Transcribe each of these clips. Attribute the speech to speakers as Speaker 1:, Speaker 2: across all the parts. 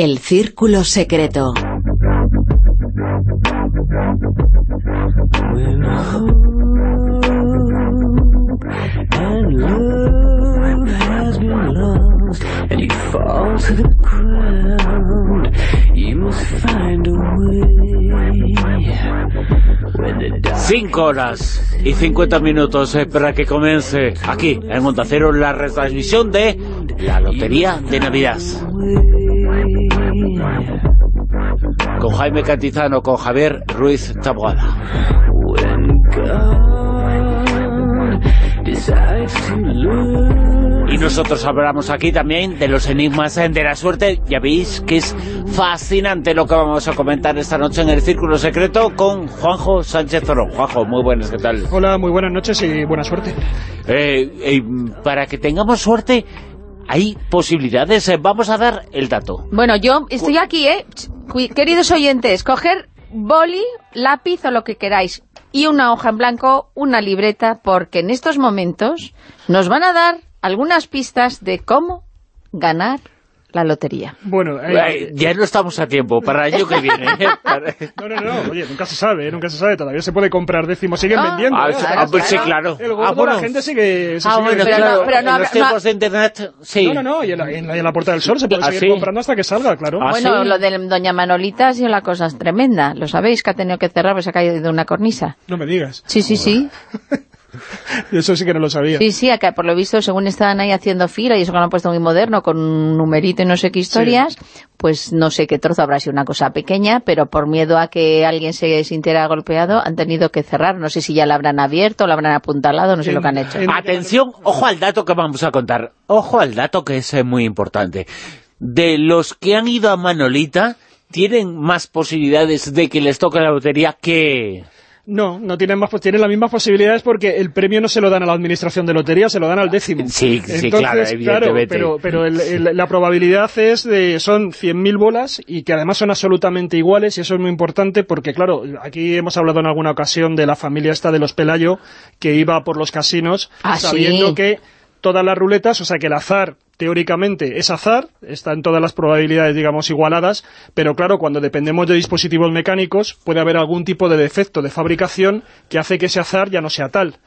Speaker 1: El Círculo Secreto.
Speaker 2: Cinco horas y 50 minutos eh, para que comience aquí en Onda Cero la retransmisión de la Lotería de Navidad. Con Jaime Cantizano, con Javier Ruiz Taboada. Y nosotros hablamos aquí también de los enigmas de la suerte. Ya veis que es fascinante lo que vamos a comentar esta noche en el Círculo Secreto con Juanjo Sánchez Zorón. Juanjo, muy buenas, ¿qué tal?
Speaker 3: Hola, muy buenas noches y buena suerte.
Speaker 2: Eh, eh, para que tengamos suerte, hay posibilidades. Eh, vamos a dar el dato.
Speaker 4: Bueno, yo estoy aquí, ¿eh? Queridos oyentes, coger boli, lápiz o lo que queráis y una hoja en blanco, una libreta, porque en estos momentos nos van a dar algunas pistas de cómo ganar la lotería.
Speaker 3: Bueno,
Speaker 2: eh, ya no estamos a tiempo, para el año que viene. ¿eh?
Speaker 3: no, no, no, oye, nunca se sabe, nunca se sabe, todavía se puede comprar décimos, siguen ah, vendiendo.
Speaker 2: Ah, ¿eh? ah pues sí, claro.
Speaker 3: El ah, bueno. la gente sigue...
Speaker 2: Se ah, bueno,
Speaker 3: claro,
Speaker 2: no, pero no, en los tiempos de internet, sí.
Speaker 3: No, no, no, y en la, en la, Puerta del Sol se puede ¿Ah, seguir ¿sí? comprando hasta que salga, claro.
Speaker 4: bueno, lo de Doña Manolita ha sido la cosa tremenda, lo sabéis, que ha tenido que cerrar, pues se ha caído de una cornisa.
Speaker 3: No me digas.
Speaker 4: Sí, sí, sí.
Speaker 3: Eso sí que no lo sabía.
Speaker 4: Sí, sí, acá por lo visto, según estaban ahí haciendo fila, y eso que lo han puesto muy moderno, con un numerito y no sé qué historias, pues no sé qué trozo habrá sido una cosa pequeña, pero por miedo a que alguien se sintiera golpeado, han tenido que cerrar. No sé si ya la habrán abierto, la habrán apuntalado, no sé lo que han hecho.
Speaker 2: Atención, ojo al dato que vamos a contar. Ojo al dato que es eh, muy importante. De los que han ido a Manolita, tienen más posibilidades de que les toque la lotería que...
Speaker 3: No, no tienen más, tienen las mismas posibilidades porque el premio no se lo dan a la administración de lotería, se lo dan al décimo.
Speaker 2: Sí, sí, claro, evidentemente.
Speaker 3: pero, pero la probabilidad es de, son 100.000 bolas y que además son absolutamente iguales y eso es muy importante porque, claro, aquí hemos hablado en alguna ocasión de la familia esta de los Pelayo que iba por los casinos
Speaker 4: ah,
Speaker 3: sabiendo que todas las ruletas, o sea que el azar teóricamente es azar, están todas las probabilidades, digamos, igualadas, pero claro, cuando dependemos de dispositivos mecánicos, puede haber algún tipo de defecto de fabricación que hace que ese azar ya no sea tal.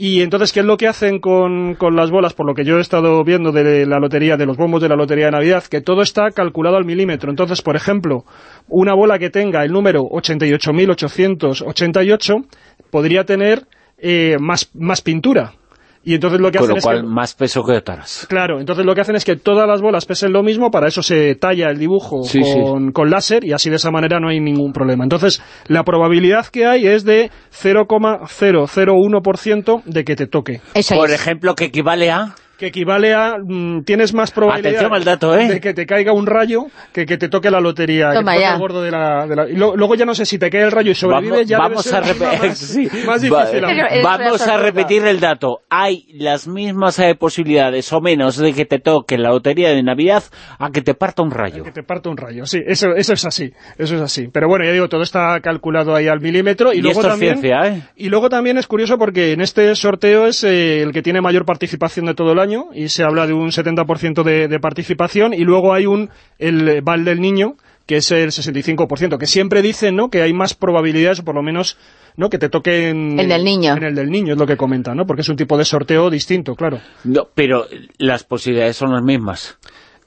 Speaker 3: Y entonces, ¿qué es lo que hacen con, con, las bolas? Por lo que yo he estado viendo de la lotería, de los bombos de la lotería de Navidad, que todo está calculado al milímetro. Entonces, por ejemplo, una bola que tenga el número 88.888 podría tener eh, más, más pintura, y entonces lo que
Speaker 2: Con
Speaker 3: hacen
Speaker 2: lo cual, más peso que taras.
Speaker 3: Claro, entonces lo que hacen es que todas las bolas pesen lo mismo, para eso se talla el dibujo con, con, láser y así de esa manera no hay ningún problema. Entonces, la probabilidad que hay es de 0,001% de que te toque.
Speaker 2: Por ejemplo, que equivale a
Speaker 3: que equivale a... Mm, tienes más probabilidad
Speaker 2: ¿eh?
Speaker 3: de que te caiga un rayo que que te toque la lotería.
Speaker 4: Toma
Speaker 3: que
Speaker 4: ya.
Speaker 3: El gordo de la, de la, y lo, luego ya no sé si te cae el rayo y sobrevive,
Speaker 2: vamos,
Speaker 3: ya
Speaker 2: vamos
Speaker 3: debe
Speaker 2: a
Speaker 3: ser más,
Speaker 2: sí.
Speaker 3: más difícil.
Speaker 2: vamos a repetir el dato. Hay las mismas eh, posibilidades o menos de que te toque la lotería de Navidad a que te parta un rayo.
Speaker 3: A que te parta un rayo, sí. Eso, eso es así. Eso es así. Pero bueno, ya digo, todo está calculado ahí al milímetro. Y,
Speaker 2: y
Speaker 3: luego
Speaker 2: esto
Speaker 3: también,
Speaker 2: es ciencia, ¿eh?
Speaker 3: Y luego también es curioso porque en este sorteo es eh, el que tiene mayor participación de todo el año y se habla de un 70% de, de participación y luego hay un el Val del Niño que es el 65%, que siempre dicen ¿no? que hay más probabilidades, o por lo menos ¿no? que te toque en
Speaker 4: el del niño.
Speaker 3: En el del niño, es lo que comentan, ¿no? porque es un tipo de sorteo distinto, claro.
Speaker 2: No, pero las posibilidades son las mismas.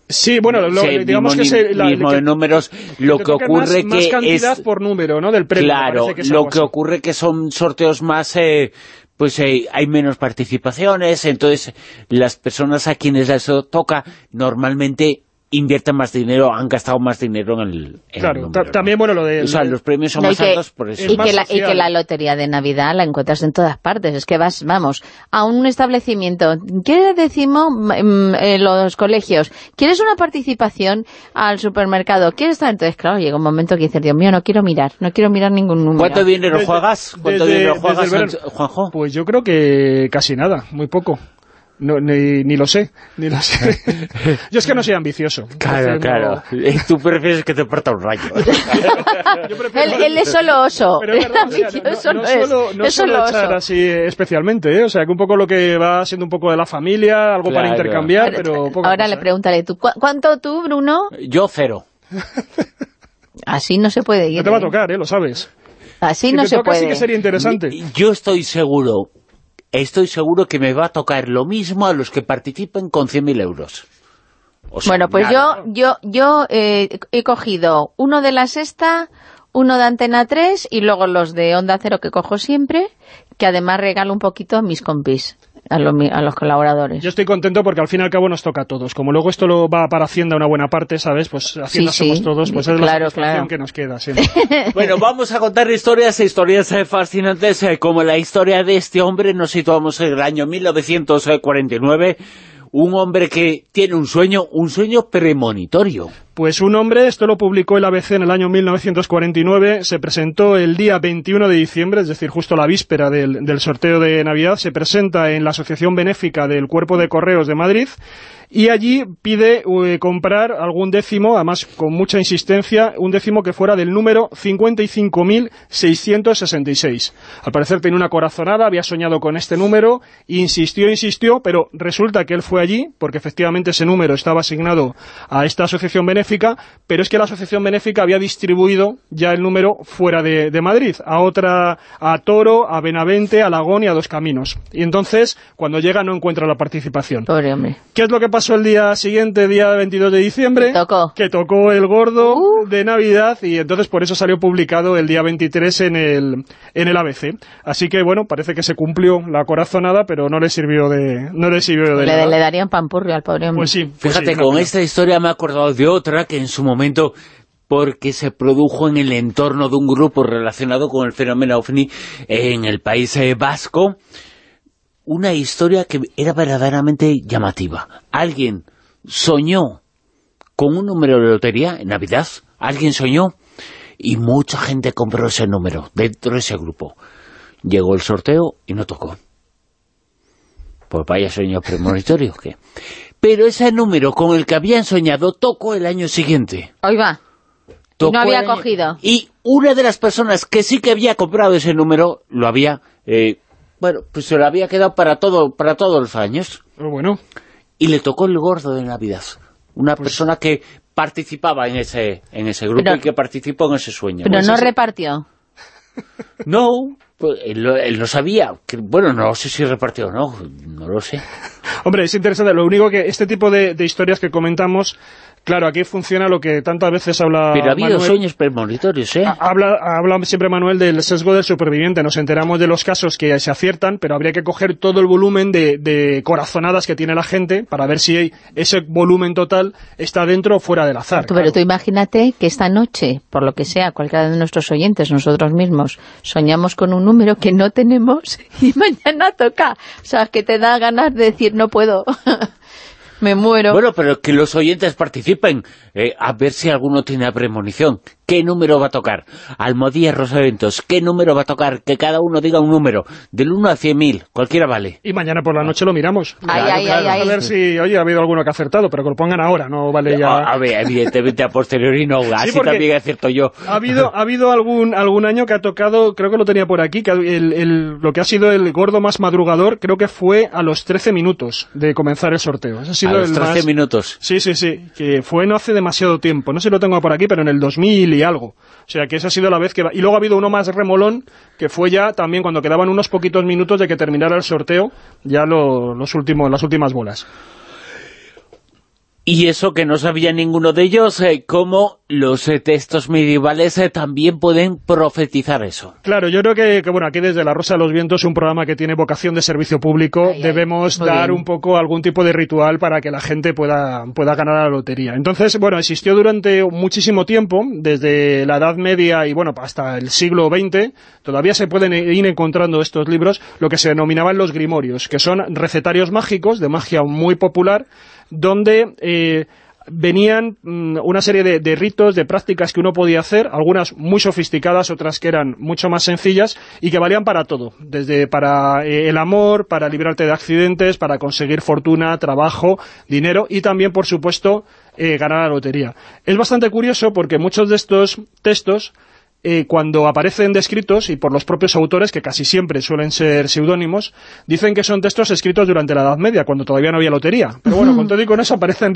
Speaker 3: Sí, bueno, lo,
Speaker 2: Sí,
Speaker 3: digamos
Speaker 2: mismo
Speaker 3: que es la,
Speaker 2: mismo de números, lo que ocurre
Speaker 3: más, más
Speaker 2: que
Speaker 3: cantidad
Speaker 2: es...
Speaker 3: por número, ¿no? Del premio.
Speaker 2: Claro,
Speaker 3: que
Speaker 2: lo que
Speaker 3: así.
Speaker 2: ocurre que son sorteos más... eh, pues hay menos participaciones, entonces las personas a quienes eso toca normalmente invierten más dinero, han gastado más dinero en el, en el
Speaker 3: Claro,
Speaker 2: número,
Speaker 3: ta-
Speaker 2: ¿no?
Speaker 3: también, bueno, lo de...
Speaker 2: O sea, los premios son
Speaker 4: No,
Speaker 2: más
Speaker 4: que-
Speaker 2: altos por eso.
Speaker 3: Es
Speaker 4: Y que, la, y
Speaker 3: social.
Speaker 4: que la lotería de Navidad la encuentras en todas partes. Es que vas, vamos, a un establecimiento. ¿Qué decimos mm, en los colegios? ¿Quieres una participación al supermercado? ¿Quieres estar? Entonces, claro, llega un momento que dices, Dios mío, no quiero mirar, no quiero mirar ningún número.
Speaker 2: ¿Cuánto dinero
Speaker 3: Desde-
Speaker 2: juegas? ¿Cuánto
Speaker 3: desde-
Speaker 2: dinero juegas. Juanjo?
Speaker 3: Pues yo creo que casi nada, muy poco. No, ni, ni lo sé, ni lo sé. yo es que no soy ambicioso.
Speaker 2: Claro,
Speaker 3: no-
Speaker 2: claro. Y Tú prefieres que te parta un rayo.
Speaker 3: yo prefiero-
Speaker 4: Él, él es solo oso.
Speaker 3: Pero es verdad,
Speaker 4: Ambicioso
Speaker 3: no, no,
Speaker 4: no es.
Speaker 3: suelo, no
Speaker 4: Es solo
Speaker 3: echar así especialmente, ¿eh? o sea, que un poco lo que va siendo un poco de la familia, algo para
Speaker 2: Claro.
Speaker 3: intercambiar, pero poca
Speaker 4: Ahora
Speaker 3: cosa,
Speaker 4: le
Speaker 3: ¿eh?
Speaker 4: pregúntale tú, ¿cu- ¿cuánto tú, Bruno?
Speaker 2: Yo cero.
Speaker 4: Así no se puede ir.
Speaker 3: No te va a
Speaker 4: ¿eh?
Speaker 3: tocar, ¿eh? Lo sabes.
Speaker 4: Así
Speaker 3: Si
Speaker 4: no
Speaker 3: te
Speaker 4: se
Speaker 3: toca, sí
Speaker 4: puede.
Speaker 3: que sería interesante.
Speaker 2: Yo estoy seguro, estoy seguro que me va a tocar lo mismo a los que participen con 100.000 euros. O sea,
Speaker 4: Bueno, pues
Speaker 2: nada.
Speaker 4: yo yo yo eh, he cogido uno de la sexta, uno de Antena 3 y luego los de Onda Cero que cojo siempre, que además regalo un poquito a mis compis, a los, mi- a los colaboradores.
Speaker 3: Yo estoy contento porque al fin y al cabo nos toca a todos. Como luego esto lo va para Hacienda una buena parte, ¿sabes? Pues Hacienda
Speaker 4: Sí,
Speaker 3: somos
Speaker 4: sí.
Speaker 3: todos, pues es la
Speaker 4: Claro,
Speaker 3: satisfacción
Speaker 4: claro.
Speaker 3: que nos queda siempre.
Speaker 2: Bueno, vamos a contar historias, historias eh, fascinantes, eh, como la historia de este hombre. Nos situamos en el año 1949. Un hombre que tiene un sueño, un sueño premonitorio.
Speaker 3: Pues un hombre, esto lo publicó el ABC en el año 1949, se presentó el día 21 de diciembre, es decir, justo la víspera del, del sorteo de Navidad, se presenta en la Asociación Benéfica del Cuerpo de Correos de Madrid y allí pide eh, comprar algún décimo, además con mucha insistencia, un décimo que fuera del número 55.666. Al parecer tenía una corazonada, había soñado con este número, insistió, insistió, pero resulta que él fue allí, porque efectivamente ese número estaba asignado a esta asociación benéfica, pero es que la asociación benéfica había distribuido ya el número fuera de, de Madrid, a otra, a Toro, a Benavente, a Lagón y a Dos Caminos. Y entonces, cuando llega no encuentra la participación.
Speaker 4: Pobre.
Speaker 3: ¿Qué es lo que pasó el día siguiente, día 22 de diciembre?
Speaker 4: Tocó.
Speaker 3: Que tocó el gordo
Speaker 4: Uh.
Speaker 3: de Navidad y entonces por eso salió publicado el día 23 en el, en el ABC. Así que bueno, parece que se cumplió la corazonada, pero no le sirvió de, no le sirvió de
Speaker 4: Le,
Speaker 3: nada.
Speaker 4: le darían pampurrio al pobre hombre.
Speaker 3: Pues sí. pues
Speaker 2: Fíjate,
Speaker 3: sí,
Speaker 2: con esta historia me he acordado de otra que en su momento porque se produjo en el entorno de un grupo relacionado con el fenómeno OVNI en el país eh, vasco, una historia que era verdaderamente llamativa. Alguien soñó con un número de lotería en Navidad, alguien soñó y mucha gente compró ese número dentro de ese grupo. Llegó el sorteo y no tocó. Pues vaya sueño premonitorio que. Pero ese número con el que habían soñado tocó el año siguiente.
Speaker 4: Ahí va.
Speaker 2: Tocó
Speaker 4: no había cogido.
Speaker 2: Y una de las personas que sí que había comprado ese número lo había, eh, bueno, pues se lo había quedado para todo para todos los años.
Speaker 3: Pero bueno,
Speaker 2: Y le tocó el gordo de Navidad. Una persona que participaba en ese en ese grupo
Speaker 4: Pero-
Speaker 2: y que participó en ese sueño.
Speaker 4: Pero
Speaker 2: Pues
Speaker 4: no
Speaker 2: ese-
Speaker 4: repartió.
Speaker 2: No, pues él, lo- él no sabía. Que- bueno, no sé si repartió o no, no lo sé.
Speaker 3: Hombre, es interesante. Lo único que este tipo de, de historias que comentamos, claro, aquí funciona lo que tantas veces habla
Speaker 2: Pero ha habido
Speaker 3: Manuel.
Speaker 2: sueños premonitorios, ¿eh?
Speaker 3: Ha- Habla, habla siempre Manuel del sesgo del superviviente. Nos enteramos de los casos que se aciertan, pero habría que coger todo el volumen de, de corazonadas que tiene la gente para ver si ese volumen total está dentro o fuera del azar.
Speaker 4: Pero
Speaker 3: claro.
Speaker 4: tú imagínate que esta noche, por lo que sea, cualquiera de nuestros oyentes, nosotros mismos, soñamos con un número que no tenemos y mañana toca. O sea, que te da ganas de decir, no puedo, me muero.
Speaker 2: Bueno, pero que los oyentes participen, eh, a ver si alguno tiene premonición. ¿Qué número va a tocar? Almodía Rosaventos, ¿qué número va a tocar? Que cada uno diga un número, del 1 a 100.000, cualquiera vale.
Speaker 3: Y mañana por la noche lo miramos.
Speaker 4: Ay,
Speaker 3: Claro,
Speaker 4: ay,
Speaker 3: claro,
Speaker 4: ay,
Speaker 3: A ver si, oye, ha habido alguno que ha acertado, pero que lo pongan ahora, no vale ya...
Speaker 2: A, a ver, evidentemente a posteriori no, así
Speaker 3: porque-
Speaker 2: también acierto yo.
Speaker 3: Ha habido, ha habido algún, algún año que ha tocado, creo que lo tenía por aquí, que el, el- lo que ha sido el gordo más madrugador, creo que fue a los 13 minutos de comenzar el sorteo. Ese ha sido
Speaker 2: A los
Speaker 3: el
Speaker 2: 13
Speaker 3: más-
Speaker 2: minutos.
Speaker 3: Sí, sí, sí, que fue no hace demasiado tiempo, no sé si lo tengo por aquí, pero en el 2000 y algo. O sea, que esa ha sido la vez que... Y luego ha habido uno más remolón, que fue ya también cuando quedaban unos poquitos minutos de que terminara el sorteo, ya lo- los últimos, las últimas bolas.
Speaker 2: Y eso que no sabía ninguno de ellos, eh, cómo los eh, textos medievales eh, también pueden profetizar eso.
Speaker 3: Claro, yo creo que, que, bueno, aquí desde La Rosa de los Vientos, un programa que tiene vocación de servicio público,
Speaker 4: Ay,
Speaker 3: debemos dar
Speaker 4: bien.
Speaker 3: un poco algún tipo de ritual para que la gente pueda, pueda ganar a la lotería. Entonces, bueno, existió durante muchísimo tiempo, desde la Edad Media y, bueno, hasta el siglo XX, todavía se pueden ir encontrando estos libros, lo que se denominaban los grimorios, que son recetarios mágicos, de magia muy popular, donde... eh, venían mm, una serie de, de ritos, de prácticas que uno podía hacer, algunas muy sofisticadas, otras que eran mucho más sencillas y que valían para todo, desde para eh, el amor, para librarte de accidentes, para conseguir fortuna, trabajo, dinero y también, por supuesto, eh, ganar la lotería. Es bastante curioso porque muchos de estos textos eh, cuando aparecen descritos, y por los propios autores, que casi siempre suelen ser seudónimos, dicen que son textos escritos durante la Edad Media, cuando todavía no había lotería. Pero bueno, con todo y con eso aparecen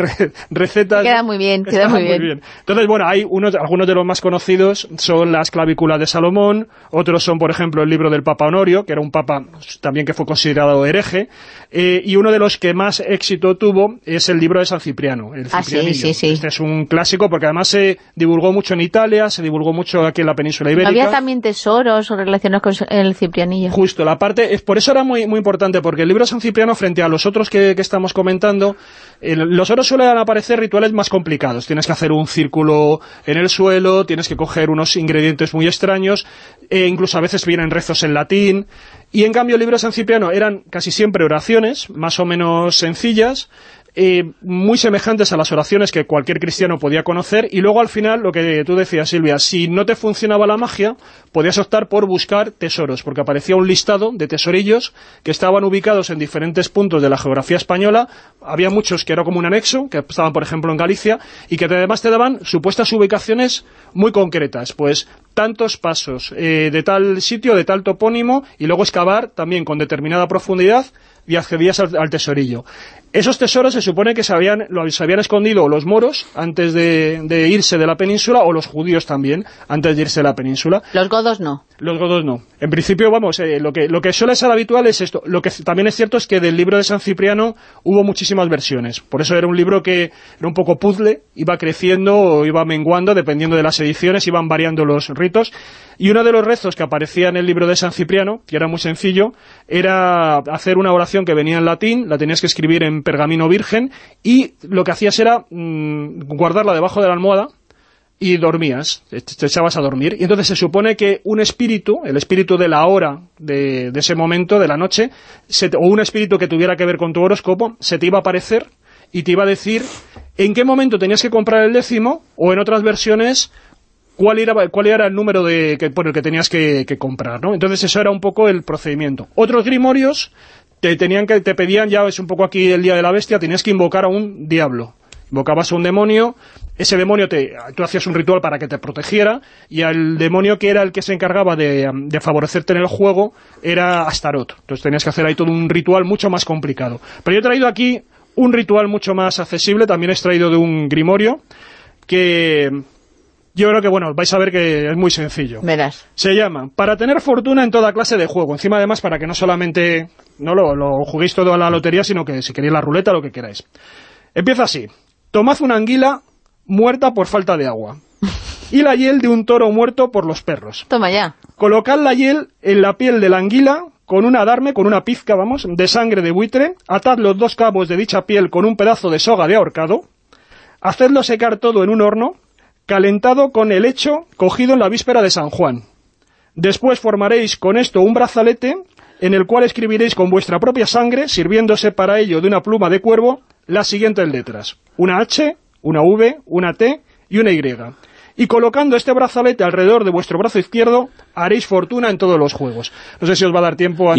Speaker 3: recetas...
Speaker 4: Queda muy bien, queda muy bien.
Speaker 3: Entonces, bueno, hay unos, algunos de los más conocidos son las clavículas de Salomón, otros son, por ejemplo, el libro del Papa Honorio, que era un papa también que fue considerado hereje, eh, y uno de los que más éxito tuvo es el libro de San Cipriano, el
Speaker 4: ah, sí, sí, sí.
Speaker 3: Este es un clásico porque además se divulgó mucho en Italia, se divulgó mucho aquí en la península ibérica.
Speaker 4: Había también tesoros relacionados con el ciprianillo.
Speaker 3: Justo, la parte, es por eso era muy, muy importante, porque el libro de San Cipriano, frente a los otros que, estamos comentando, los oros suelen aparecer rituales más complicados. Tienes que hacer un círculo en el suelo, tienes que coger unos ingredientes muy extraños, e incluso a veces vienen rezos en latín, y en cambio el libro de San Cipriano eran casi siempre oraciones, más o menos sencillas, eh, muy semejantes a las oraciones que cualquier cristiano podía conocer. Y luego al final, lo que tú decías Silvia, si no te funcionaba la magia, podías optar por buscar tesoros, porque aparecía un listado de tesorillos que estaban ubicados en diferentes puntos de la geografía española, había muchos que era como un anexo, que estaban por ejemplo en Galicia, y que además te daban supuestas ubicaciones muy concretas, pues tantos pasos eh, de tal sitio, de tal topónimo, y luego excavar también con determinada profundidad y accedías al tesorillo. Esos tesoros se supone que se habían, los habían escondido los moros antes de, irse de la península, o los judíos también, antes de irse de la península.
Speaker 4: Los godos no.
Speaker 3: Los godos no. En principio, vamos, eh, lo, que, lo que suele ser habitual es esto. Lo que también es cierto es que del libro de San Cipriano hubo muchísimas versiones. Por eso era un libro que era un poco puzzle, iba creciendo o iba menguando, dependiendo de las ediciones, iban variando los ritos. Y uno de los rezos que aparecía en el libro de San Cipriano, que era muy sencillo, era hacer una oración que venía en latín, la tenías que escribir en pergamino virgen y lo que hacías era mm, guardarla debajo de la almohada y dormías, te echabas a dormir. Y entonces se supone que un espíritu, el espíritu de la hora de, ese momento, de la noche, o un espíritu que tuviera que ver con tu horóscopo, se te iba a aparecer y te iba a decir en qué momento tenías que comprar el décimo, o en otras versiones, cuál era, cuál era el número de, que, por el que tenías que, que comprar, ¿no? Entonces eso era un poco el procedimiento. Otros grimorios te, tenían que, te pedían, ya es un poco aquí el día de la bestia, tenías que invocar a un diablo. Invocabas a un demonio, ese demonio, te, tú hacías un ritual para que te protegiera, y al demonio que era el que se encargaba de, de favorecerte en el juego era Astaroth. Entonces tenías que hacer ahí todo un ritual mucho más complicado. Pero yo he traído aquí un ritual mucho más accesible, también he extraído de un grimorio, que yo creo que, bueno, vais a ver que es muy sencillo.
Speaker 4: Verás.
Speaker 3: Se llama Para tener fortuna en toda clase de juego. Encima, además, para que no solamente no lo, lo juguéis todo a la lotería, sino que si queréis la ruleta, lo que queráis. Empieza así. Tomad una anguila muerta por falta de agua. Y la hiel de un toro muerto por los perros.
Speaker 4: Toma ya.
Speaker 3: Colocad la hiel en la piel de la anguila con una adarme, con una pizca, vamos, de sangre de buitre, atad los dos cabos de dicha piel con un pedazo de soga de ahorcado, hacedlo secar todo en un horno, calentado con el hecho cogido en la víspera de San Juan. Después formaréis con esto un brazalete en el cual escribiréis con vuestra propia sangre, sirviéndose para ello de una pluma de cuervo, las siguientes letras. Una H, una V, una T y una Y y colocando este brazalete alrededor de vuestro brazo izquierdo, haréis fortuna en todos los juegos. No sé si os va a dar tiempo a...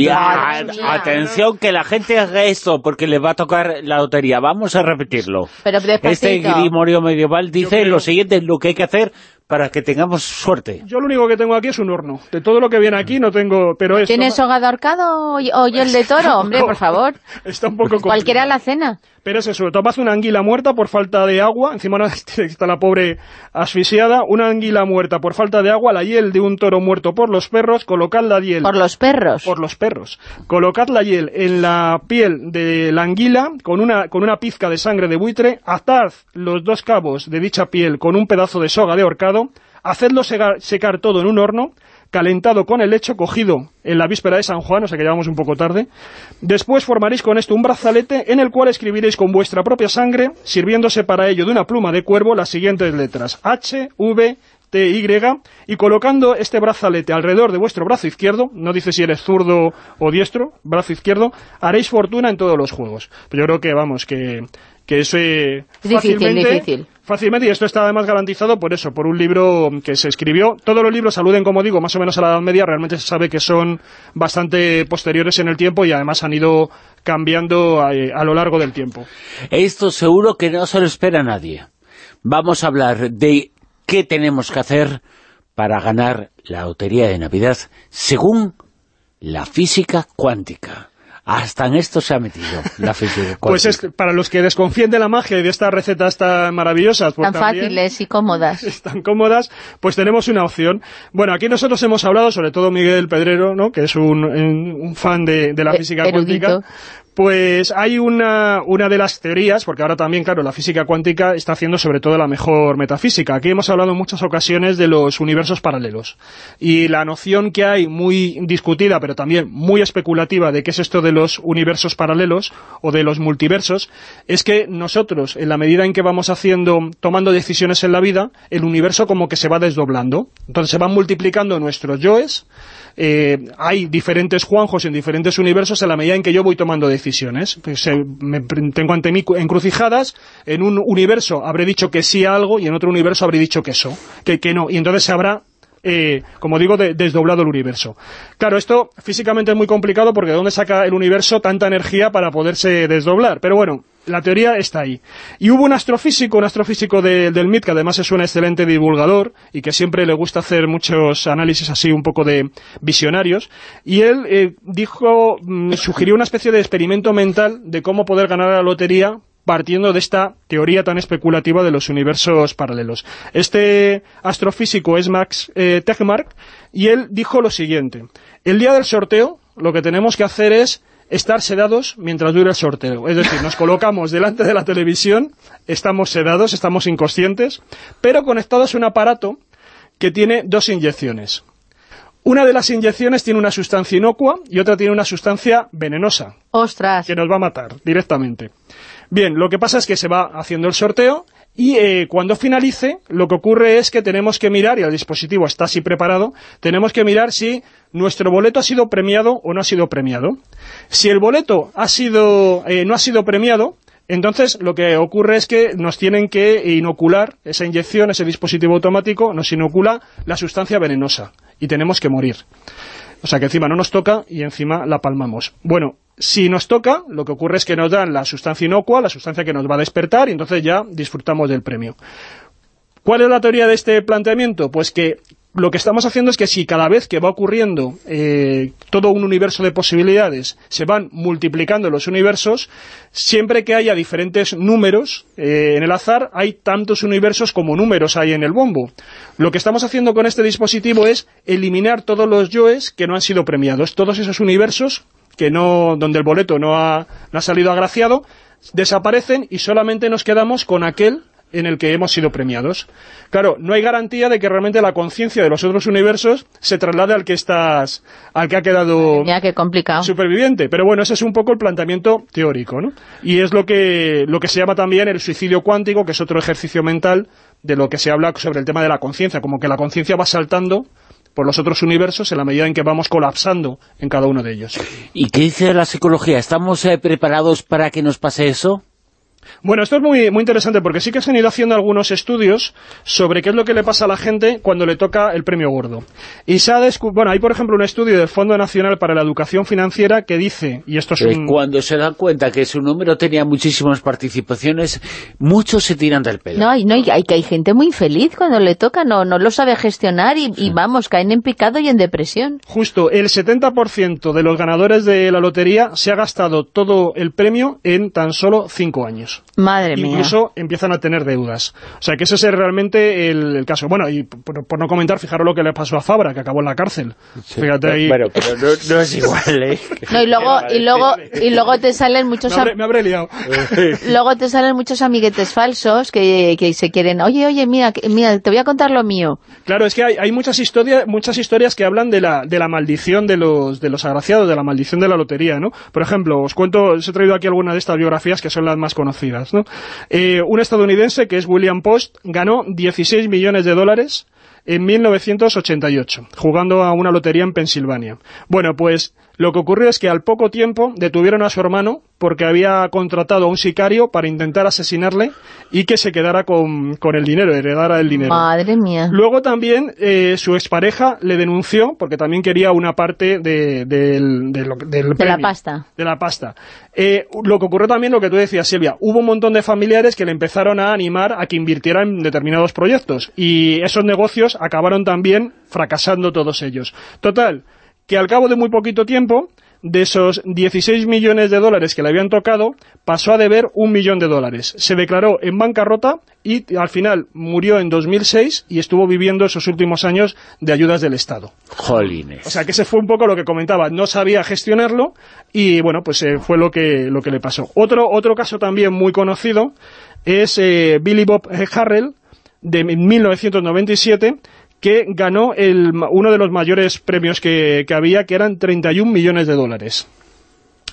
Speaker 2: atención, que la gente haga esto, porque le va a tocar la lotería. Vamos a repetirlo.
Speaker 4: Pero
Speaker 2: este grimorio medieval dice lo siguiente, lo que hay que hacer para que tengamos suerte.
Speaker 3: Yo lo único que tengo aquí es un horno. De todo lo que viene aquí no tengo... pero
Speaker 4: ¿Tienes hogado ahorcado o yo el de toro? Hombre, por favor.
Speaker 3: Está un poco
Speaker 4: Cualquiera la cena.
Speaker 3: Pero es eso, tomas una anguila muerta por falta de agua, encima está la pobre asfixiada, una anguila muerta por falta de agua, la hiel de un toro muerto por los perros, colocad la hiel...
Speaker 4: ¿Por los perros?
Speaker 3: Por los perros. Colocad la hiel en la piel de la anguila con una, con una pizca de sangre de buitre, atad los dos cabos de dicha piel con un pedazo de soga de horcado, hacedlo secar todo en un horno, calentado con el lecho cogido en la víspera de San Juan, o sea que llevamos un poco tarde. Después formaréis con esto un brazalete en el cual escribiréis con vuestra propia sangre, sirviéndose para ello de una pluma de cuervo, las siguientes letras H, V, T, Y, y colocando este brazalete alrededor de vuestro brazo izquierdo, no dice si eres zurdo o diestro, brazo izquierdo, haréis fortuna en todos los juegos. Pero yo creo que, vamos, que, que eso es
Speaker 4: fácilmente, difícil.
Speaker 3: fácilmente, y esto está además garantizado por eso, por un libro que se escribió. Todos los libros aluden, como digo, más o menos a la Edad Media, realmente se sabe que son bastante posteriores en el tiempo y además han ido cambiando a, a lo largo del tiempo.
Speaker 2: Esto seguro que no se lo espera nadie. Vamos a hablar de qué tenemos que hacer para ganar la lotería de Navidad según la física cuántica. Hasta en esto se ha metido la física cuántica.
Speaker 3: Pues es, para los que desconfíen de la magia y de estas recetas tan maravillosas... Pues
Speaker 4: tan fáciles y cómodas.
Speaker 3: Tan cómodas, pues tenemos una opción. Bueno, aquí nosotros hemos hablado, sobre todo Miguel Pedrero, ¿no? que es un, un fan de, de la
Speaker 4: E-
Speaker 3: física
Speaker 4: erudito.
Speaker 3: cuántica, pues hay una, una de las teorías, porque ahora también, claro, la física cuántica está haciendo sobre todo la mejor metafísica. Aquí hemos hablado en muchas ocasiones de los universos paralelos. Y la noción que hay, muy discutida, pero también muy especulativa, de qué es esto de los universos paralelos o de los multiversos, es que nosotros, en la medida en que vamos haciendo, tomando decisiones en la vida, el universo como que se va desdoblando. Entonces se van multiplicando nuestros yoes, eh, hay diferentes Juanjos en diferentes universos en la medida en que yo voy tomando decisiones. Pues, eh, tengo ante mí encrucijadas, en un universo habré dicho que sí a algo y en otro universo habré dicho que eso, que, que no, y entonces se habrá eh, como digo, de- desdoblado el universo. Claro, esto físicamente es muy complicado porque ¿de dónde saca el universo tanta energía para poderse desdoblar? Pero bueno, la teoría está ahí. Y hubo un astrofísico, un astrofísico de- del MIT, que además es un excelente divulgador y que siempre le gusta hacer muchos análisis así un poco de visionarios, y él eh, dijo, mm, sugirió una especie de experimento mental de cómo poder ganar la lotería partiendo de esta teoría tan especulativa de los universos paralelos. Este astrofísico es Max eh, Tegmark, y él dijo lo siguiente, el día del sorteo lo que tenemos que hacer es estar sedados mientras dure el sorteo. Es decir, nos colocamos delante de la televisión, estamos sedados, estamos inconscientes, pero conectados a un aparato que tiene dos inyecciones. Una de las inyecciones tiene una sustancia inocua y otra tiene una sustancia venenosa
Speaker 4: Ostras.
Speaker 3: que nos va a matar directamente. Bien, lo que pasa es que se va haciendo el sorteo y eh, cuando finalice lo que ocurre es que tenemos que mirar, y el dispositivo está así preparado, tenemos que mirar si nuestro boleto ha sido premiado o no ha sido premiado. Si el boleto ha sido, eh, no ha sido premiado, entonces lo que ocurre es que nos tienen que inocular esa inyección, ese dispositivo automático, nos inocula la sustancia venenosa y tenemos que morir. O sea que encima no nos toca y encima la palmamos. Bueno, si nos toca, lo que ocurre es que nos dan la sustancia inocua, la sustancia que nos va a despertar y entonces ya disfrutamos del premio. ¿Cuál es la teoría de este planteamiento? Pues que lo que estamos haciendo es que si cada vez que va ocurriendo eh, todo un universo de posibilidades se van multiplicando los universos, siempre que haya diferentes números eh, en el azar, hay tantos universos como números hay en el bombo. Lo que estamos haciendo con este dispositivo es eliminar todos los yoes que no han sido premiados, todos esos universos que no, donde el boleto no ha, no ha salido agraciado, desaparecen y solamente nos quedamos con aquel en el que hemos sido premiados. Claro, no hay garantía de que realmente la conciencia de los otros universos se traslade al que estás, al que ha quedado
Speaker 4: Mira qué complicado.
Speaker 3: superviviente. Pero bueno, ese es un poco el planteamiento teórico, ¿no? Y es lo que, lo que se llama también el suicidio cuántico, que es otro ejercicio mental de lo que se habla sobre el tema de la conciencia, como que la conciencia va saltando por los otros universos en la medida en que vamos colapsando en cada uno de ellos.
Speaker 2: ¿Y qué dice la psicología? ¿Estamos eh, preparados para que nos pase eso?
Speaker 3: Bueno, esto es muy, muy interesante porque sí que se han ido haciendo algunos estudios sobre qué es lo que le pasa a la gente cuando le toca el premio gordo. Y se ha descu- bueno, hay por ejemplo un estudio del Fondo Nacional para la Educación Financiera que dice, y esto es
Speaker 2: Eh,
Speaker 3: un...
Speaker 2: Cuando se dan cuenta que su número tenía muchísimas participaciones, muchos se tiran del pelo.
Speaker 4: No, y no, y hay que hay gente muy infeliz cuando le toca, no, no lo sabe gestionar y, y vamos, caen en picado y en depresión.
Speaker 3: Justo, el 70% de los ganadores de la lotería se ha gastado todo el premio en tan solo 5 años.
Speaker 4: Madre mía.
Speaker 3: Incluso empiezan a tener deudas. O sea, que ese es realmente el, el caso. Bueno, y por, por no comentar, fijaros lo que le pasó a Fabra, que acabó en la cárcel. Fíjate ahí...
Speaker 2: Bueno, pero no, no es igual, ¿eh?
Speaker 4: No, y luego, y luego, y luego te salen muchos
Speaker 3: me, habré,
Speaker 4: am-
Speaker 3: me habré liado.
Speaker 4: luego te salen muchos amiguetes falsos que, que se quieren, oye, oye, mira, que- mira, te voy a contar lo mío.
Speaker 3: Claro, es que hay, hay muchas historias muchas historias que hablan de la, de la maldición de los, de los agraciados, de la maldición de la lotería, ¿no? Por ejemplo, os cuento, os he traído aquí alguna de estas biografías que son las más conocidas, Eh, un estadounidense que es William Post ganó 16 millones de dólares en 1988, jugando a una lotería en Pensilvania. Bueno, pues lo que ocurrió es que al poco tiempo detuvieron a su hermano porque había contratado a un sicario para intentar asesinarle y que se quedara con, con el dinero, heredara el dinero.
Speaker 4: Madre mía.
Speaker 3: Luego también eh, su expareja le denunció porque también quería una parte de, del, de lo- del
Speaker 4: De la pasta.
Speaker 3: De la pasta. Eh, lo que ocurrió también, lo que tú decías, Silvia, hubo un montón de familiares que le empezaron a animar a que invirtiera en determinados proyectos y esos negocios negocios acabaron también fracasando todos ellos. Total, que al cabo de muy poquito tiempo de esos 16 millones de dólares que le habían tocado, pasó a deber un millón de dólares. Se declaró en bancarrota y al final murió en 2006 y estuvo viviendo esos últimos años de ayudas del Estado.
Speaker 2: Jolines.
Speaker 3: O sea, que ese fue un poco lo que comentaba. No sabía gestionarlo y, bueno, pues eh, fue lo que, lo que le pasó. Otro, otro caso también muy conocido es eh, Billy Bob Harrell, de 1997, que ganó el, uno de los mayores premios que, que había, que eran 31 millones de dólares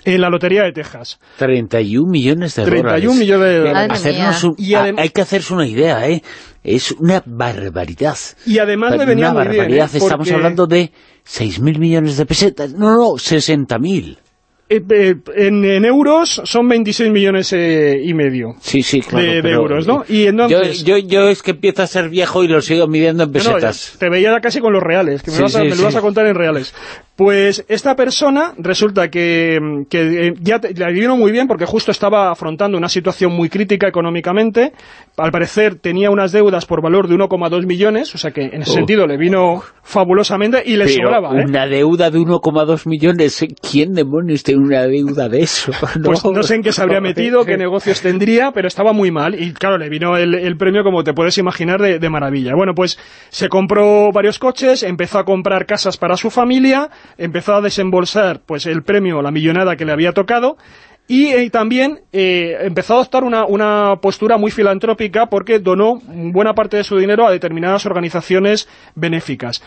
Speaker 3: en la Lotería de Texas.
Speaker 2: 31 millones de
Speaker 3: 31
Speaker 2: dólares.
Speaker 3: millones de dólares.
Speaker 2: Hacernos un-
Speaker 3: Y
Speaker 2: hay que hacerse una idea, ¿eh? Es una barbaridad.
Speaker 3: Y además le
Speaker 2: Una
Speaker 3: venía muy bien,
Speaker 2: barbaridad.
Speaker 3: ¿eh?
Speaker 2: Estamos
Speaker 3: Porque-
Speaker 2: hablando de 6.000 millones de pesetas. No, no, 60.000.
Speaker 3: Eh, eh, en, en euros son 26 millones eh, y medio.
Speaker 2: Sí, sí, claro.
Speaker 3: de
Speaker 2: pero-
Speaker 3: euros, ¿no? Y entonces-
Speaker 2: yo, yo, yo es que empiezo a ser viejo y lo sigo midiendo en
Speaker 3: no,
Speaker 2: pesetas.
Speaker 3: te veía ya casi con los reales, que me,
Speaker 2: Sí,
Speaker 3: vas a-
Speaker 2: sí,
Speaker 3: me lo vas a contar en reales. Pues esta persona resulta que, que, ya te- le vino muy bien porque justo estaba afrontando una situación muy crítica económicamente. Al parecer tenía unas deudas por valor de 1,2 millones, o sea que en ese sentido le vino fabulosamente y le
Speaker 2: Pero
Speaker 3: sobraba, ¿eh?
Speaker 2: una deuda de 1,2 millones, ¿quién demonios tiene una deuda de eso?
Speaker 3: Pues no sé en qué se habría metido, qué negocios tendría, pero estaba muy mal. Y claro, le vino el, el premio, como te puedes imaginar, de, de maravilla. Bueno, pues se compró varios coches, empezó a comprar casas para su familia, empezó a desembolsar pues el premio, la millonada que le había tocado, y eh, también eh, empezó a adoptar una, una postura muy filantrópica porque donó buena parte de su dinero a determinadas organizaciones benéficas.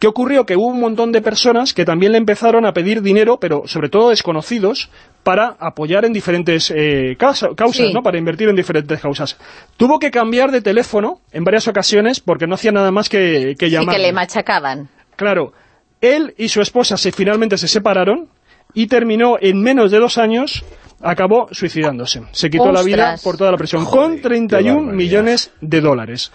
Speaker 3: ¿Qué ocurrió? Que hubo un montón de personas que también le empezaron a pedir dinero, pero sobre todo desconocidos, para apoyar en diferentes eh, causa- causas,
Speaker 4: Sí.
Speaker 3: ¿no? Para invertir en diferentes causas. Tuvo que cambiar de teléfono en varias ocasiones porque no hacía nada más que, que
Speaker 4: Sí,
Speaker 3: llamar.
Speaker 4: que le machacaban.
Speaker 3: Claro, él y su esposa se finalmente se separaron y terminó en menos de dos años, acabó suicidándose. Se quitó la vida por toda la presión,
Speaker 2: Joder,
Speaker 3: con
Speaker 2: qué
Speaker 3: 31
Speaker 2: barbaridad.
Speaker 3: millones de dólares.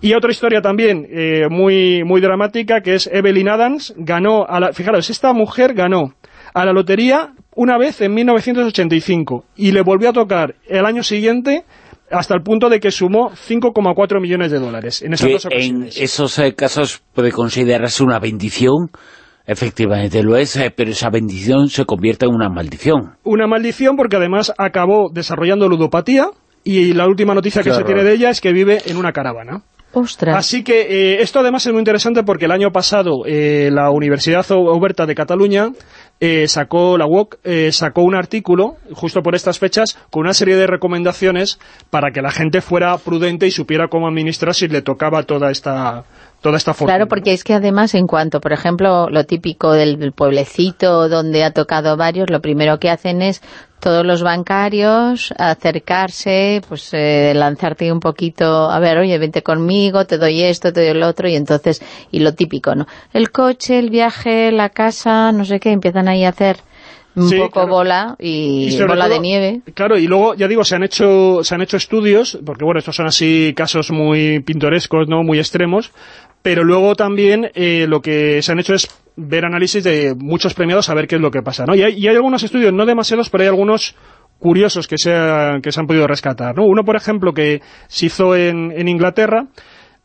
Speaker 3: Y otra historia también eh, muy, muy dramática, que es Evelyn Adams, ganó, a la, fijaros, esta mujer ganó a la lotería una vez en 1985 y le volvió a tocar el año siguiente hasta el punto de que sumó 5,4 millones de dólares en esas
Speaker 2: que
Speaker 3: dos
Speaker 2: en
Speaker 3: ocasiones.
Speaker 2: esos eh, casos puede considerarse una bendición, efectivamente lo es, eh, pero esa bendición se convierte en una maldición.
Speaker 3: una maldición porque además acabó desarrollando ludopatía y la última noticia que se tiene de ella es que vive en una caravana.
Speaker 4: Ostras.
Speaker 3: Así que eh, esto además es muy interesante porque el año pasado eh, la Universidad Oberta de Cataluña eh, sacó, la UOC, eh, sacó un artículo justo por estas fechas con una serie de recomendaciones para que la gente fuera prudente y supiera cómo administrar si le tocaba toda esta toda esta fortuna.
Speaker 4: Claro, porque es que además en cuanto, por ejemplo, lo típico del, pueblecito donde ha tocado varios, lo primero que hacen es todos los bancarios acercarse, pues eh, lanzarte un poquito, a ver, oye, vente conmigo, te doy esto, te doy el otro, y entonces, y lo típico, ¿no? El coche, el viaje, la casa, no sé qué, empiezan ahí a hacer un
Speaker 3: Sí,
Speaker 4: poco
Speaker 3: claro.
Speaker 4: bola y, bola
Speaker 3: todo-
Speaker 4: de nieve.
Speaker 3: Claro, y luego, ya digo, se han hecho se han hecho estudios, porque bueno, estos son así casos muy pintorescos, no muy extremos, pero luego también eh, lo que se han hecho es ver análisis de muchos premiados a ver qué es lo que pasa, ¿no? Y hay, algunos estudios, no demasiados, pero hay algunos curiosos que se, ha- que se han podido rescatar, ¿no? Uno, por ejemplo, que se hizo en, en Inglaterra,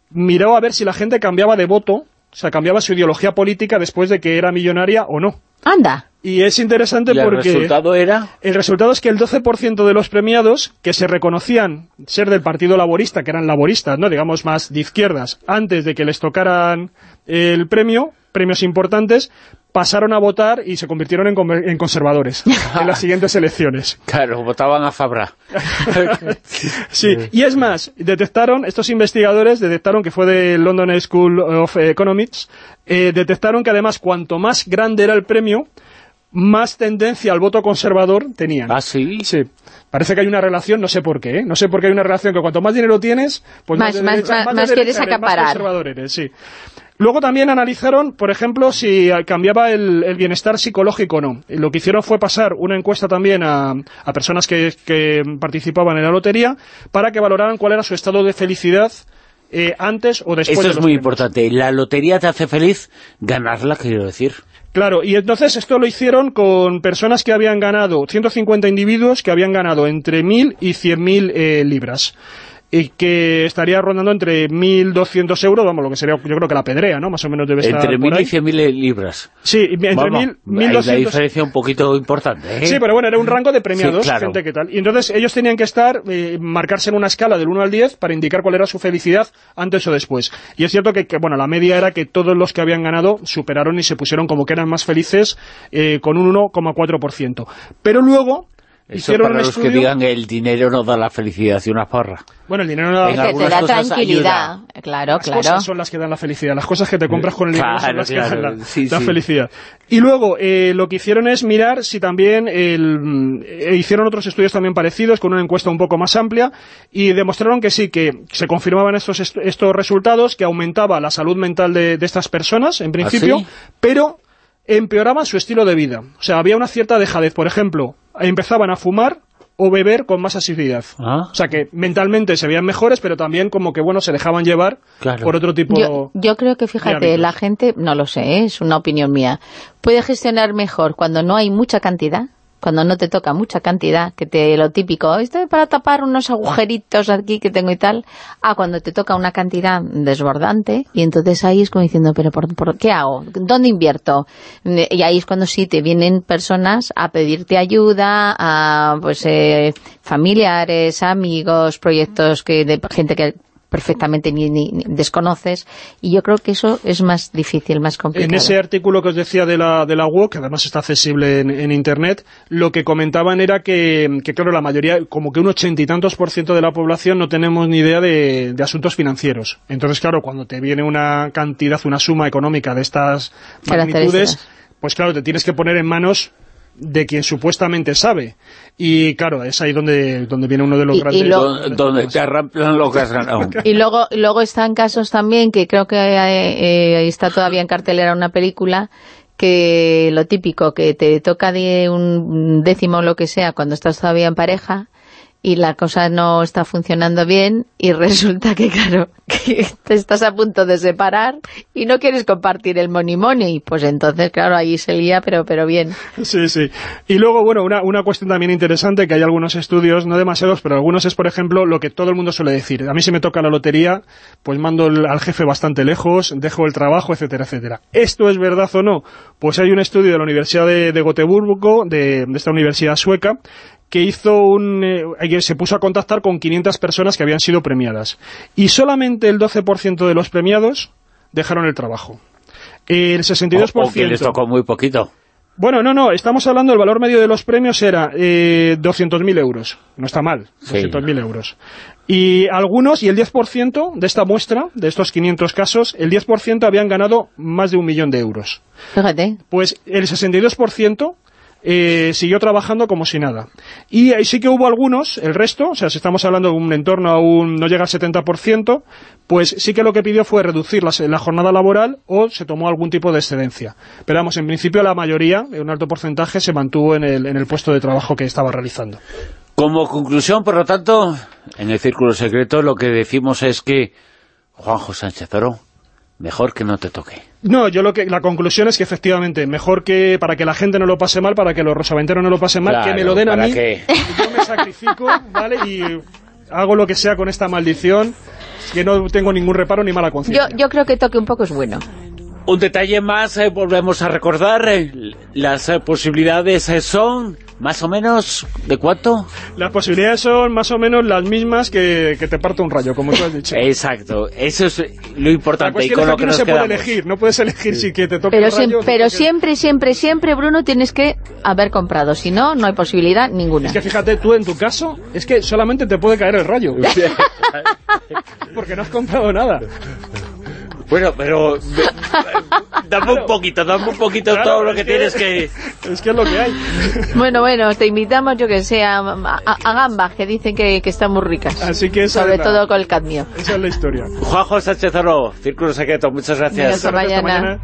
Speaker 3: miró a ver si la gente cambiaba de voto, o sea, cambiaba su ideología política después de que era millonaria o no.
Speaker 4: Anda,
Speaker 3: Y es interesante
Speaker 2: Y el
Speaker 3: porque...
Speaker 2: resultado era...
Speaker 3: El resultado es que el 12% de los premiados que se reconocían ser del Partido Laborista, que eran laboristas, no digamos más de izquierdas, antes de que les tocaran el premio, premios importantes, pasaron a votar y se convirtieron en, en conservadores en las siguientes elecciones.
Speaker 2: Claro, votaban a Fabra.
Speaker 3: Sí, y es más, detectaron, estos investigadores detectaron que fue de London School of Economics, eh, detectaron que además cuanto más grande era el premio, más tendencia al voto conservador tenían.
Speaker 2: ¿Ah, sí?
Speaker 3: Sí. Parece que hay una relación, no sé por qué, ¿eh? No sé por qué hay una relación que cuanto más dinero tienes, pues
Speaker 4: Más- más-
Speaker 3: derecha-
Speaker 4: más-
Speaker 3: de
Speaker 4: más
Speaker 3: derecha
Speaker 4: quieres
Speaker 3: eres,
Speaker 4: acaparar.
Speaker 3: Más conservador eres, sí. Luego también analizaron, por ejemplo, si cambiaba el, el bienestar psicológico o no. Y Lo que hicieron fue pasar una encuesta también a, a personas que, que participaban en la lotería para que valoraran cuál era su estado de felicidad eh, antes o después
Speaker 2: Esto
Speaker 3: de
Speaker 2: es
Speaker 3: los
Speaker 2: muy
Speaker 3: premios.
Speaker 2: importante. La lotería te hace feliz ganarla, quiero decir.
Speaker 3: Claro, y entonces esto lo hicieron con personas que habían ganado, 150 individuos que habían ganado entre 1.000 y 100.000 eh, libras. Y que estaría rondando entre 1.200 euros, vamos, lo que sería, yo creo que la pedrea, ¿no? Más o menos debe estar
Speaker 2: Entre
Speaker 3: por
Speaker 2: 1.000
Speaker 3: ahí.
Speaker 2: y 100.000 libras.
Speaker 3: Sí, entre
Speaker 2: Vamos,
Speaker 3: 1.000
Speaker 2: hay una
Speaker 3: 1.200...
Speaker 2: diferencia un poquito importante, ¿eh?
Speaker 3: Sí, pero bueno, era un rango de premiados,
Speaker 2: Sí, claro.
Speaker 3: gente que tal. Y entonces ellos tenían que estar, eh, marcarse en una escala del 1 al 10 para indicar cuál era su felicidad antes o después. Y es cierto que, que, bueno, la media era que todos los que habían ganado superaron y se pusieron como que eran más felices eh, con un 1,4%. Pero luego
Speaker 2: Eso
Speaker 3: hicieron
Speaker 2: para
Speaker 3: un
Speaker 2: los
Speaker 3: estudio...
Speaker 2: que digan que el dinero no da la felicidad y una porra.
Speaker 3: Bueno, el dinero no da...
Speaker 2: En
Speaker 4: que te da
Speaker 2: cosas
Speaker 4: tranquilidad. Claro,
Speaker 3: Las
Speaker 4: claro.
Speaker 3: cosas son las que dan la felicidad, las cosas que te compras con el dinero son
Speaker 2: Claro,
Speaker 3: las que
Speaker 2: claro,
Speaker 3: dan la,
Speaker 2: sí,
Speaker 3: la
Speaker 2: sí.
Speaker 3: felicidad. Y luego, eh, lo que hicieron es mirar si también, el, mm, eh, hicieron otros estudios también parecidos, con una encuesta un poco más amplia, y demostraron que sí, que se confirmaban estos, est- estos resultados, que aumentaba la salud mental de, de estas personas, en principio,
Speaker 2: sí?
Speaker 3: pero empeoraba su estilo de vida. O sea, había una cierta dejadez. Por ejemplo, empezaban a fumar o beber con más asiduidad.
Speaker 2: Ah.
Speaker 3: O sea, que mentalmente se veían mejores, pero también como que, bueno, se dejaban llevar
Speaker 2: Claro.
Speaker 3: por otro tipo...
Speaker 4: Yo, yo creo que, fíjate, la gente, no lo sé, ¿eh? es una opinión mía, puede gestionar mejor cuando no hay mucha cantidad, cuando no te toca mucha cantidad, que te lo típico, esto es para tapar unos agujeritos aquí que tengo y tal, a cuando te toca una cantidad desbordante, y entonces ahí es como diciendo, pero ¿por, por qué hago? ¿Dónde invierto? Y ahí es cuando sí te vienen personas a pedirte ayuda, a pues eh, familiares, amigos, proyectos que de gente que perfectamente ni, ni- ni desconoces y yo creo que eso es más difícil, más complicado.
Speaker 3: En ese artículo que os decía de la, de la UOC, que además está accesible en, en Internet, lo que comentaban era que, que, claro, la mayoría, como que un ochenta y tantos por ciento de la población no tenemos ni idea de, de asuntos financieros. Entonces, claro, cuando te viene una cantidad, una suma económica de estas magnitudes, pues claro, te tienes que poner en manos de quien supuestamente sabe. Y claro, es ahí donde, donde viene uno de los
Speaker 4: Y- y
Speaker 3: grandes...
Speaker 4: lo-
Speaker 2: Don- Donde te arramplan lo que has ganado.
Speaker 4: Y luego, luego están casos también, que creo que eh, eh, está todavía en cartelera una película, que lo típico, que te toca de un décimo o lo que sea cuando estás todavía en pareja y la cosa no está funcionando bien y resulta que, claro, que te estás a punto de separar y no quieres compartir el money money. Pues entonces, claro, ahí se lía, pero, pero bien.
Speaker 3: Sí, sí. Y luego, bueno, una, una cuestión también interesante, que hay algunos estudios, no demasiados, pero algunos es, por ejemplo, lo que todo el mundo suele decir. A mí si me toca la lotería, pues mando el- al jefe bastante lejos, dejo el trabajo, etcétera, etcétera. ¿Esto es verdad o no? Pues hay un estudio de la Universidad de, de Gotemburgo, de, de esta universidad sueca, que hizo un... eh, que se puso a contactar con 500 personas que habían sido premiadas. Y solamente el 12% de los premiados dejaron el trabajo. El 62%...
Speaker 2: O, o que les tocó muy poquito.
Speaker 3: Bueno, no, no, estamos hablando del valor medio de los premios era eh, 200.000 euros. No está mal,
Speaker 2: Sí.
Speaker 3: 200.000 euros. Y algunos, y el 10% de esta muestra, de estos 500 casos, el 10% habían ganado más de un millón de euros.
Speaker 4: Fíjate.
Speaker 3: Pues el 62% eh, siguió trabajando como si nada. Y ahí sí que hubo algunos, el resto, o sea, si estamos hablando de un entorno a un, no llega al 70%, pues sí que lo que pidió fue reducir la, la jornada laboral o se tomó algún tipo de excedencia. Pero vamos, en principio la mayoría, un alto porcentaje, se mantuvo en el, en el puesto de trabajo que estaba realizando.
Speaker 2: Como conclusión, por lo tanto, en el Círculo Secreto lo que decimos es que Juanjo Sánchez Oro, mejor que no te toque.
Speaker 3: No, yo lo que la conclusión es que efectivamente, mejor que para que la gente no lo pase mal, para que los rosaventeros no lo pasen mal, que me lo den a
Speaker 2: para
Speaker 3: mí,
Speaker 2: que-
Speaker 3: yo me sacrifico, ¿vale? Y hago lo que sea con esta maldición, que no tengo ningún reparo ni mala
Speaker 4: Yo,
Speaker 3: conciencia.
Speaker 4: yo creo que toque un poco es bueno.
Speaker 2: Un detalle más, eh, volvemos a recordar, eh, las eh, posibilidades eh, son más o menos, ¿de cuánto?
Speaker 3: Las posibilidades son más o menos las mismas que, que te parto un rayo, como tú has dicho.
Speaker 2: Exacto, eso es lo
Speaker 3: La
Speaker 2: importante y con
Speaker 3: es
Speaker 2: lo
Speaker 3: que
Speaker 2: que
Speaker 3: no
Speaker 2: nos
Speaker 3: se puede elegir, no puedes elegir si que te toque
Speaker 4: Pero, siem-
Speaker 3: rayo
Speaker 4: pero siempre, siempre, siempre, Bruno, tienes que haber comprado. Si no, no hay posibilidad ninguna.
Speaker 3: Es que fíjate, tú en tu caso, es que solamente te puede caer el rayo. Porque no has comprado nada.
Speaker 2: Bueno, pero dame un poquito, dame un poquito
Speaker 3: Claro,
Speaker 2: todo lo que
Speaker 3: que-
Speaker 2: tienes que...
Speaker 3: Es que es lo que hay.
Speaker 4: Bueno, bueno, te invitamos, yo que sé, a, a- a gambas, que dicen que, que están muy ricas.
Speaker 3: Así que esa
Speaker 4: Sobre
Speaker 3: es la-
Speaker 4: todo con el cadmio.
Speaker 3: Esa es la historia.
Speaker 2: Juanjo Sánchez Oro, Círculo Secreto, muchas gracias.
Speaker 4: Hasta
Speaker 3: mañana.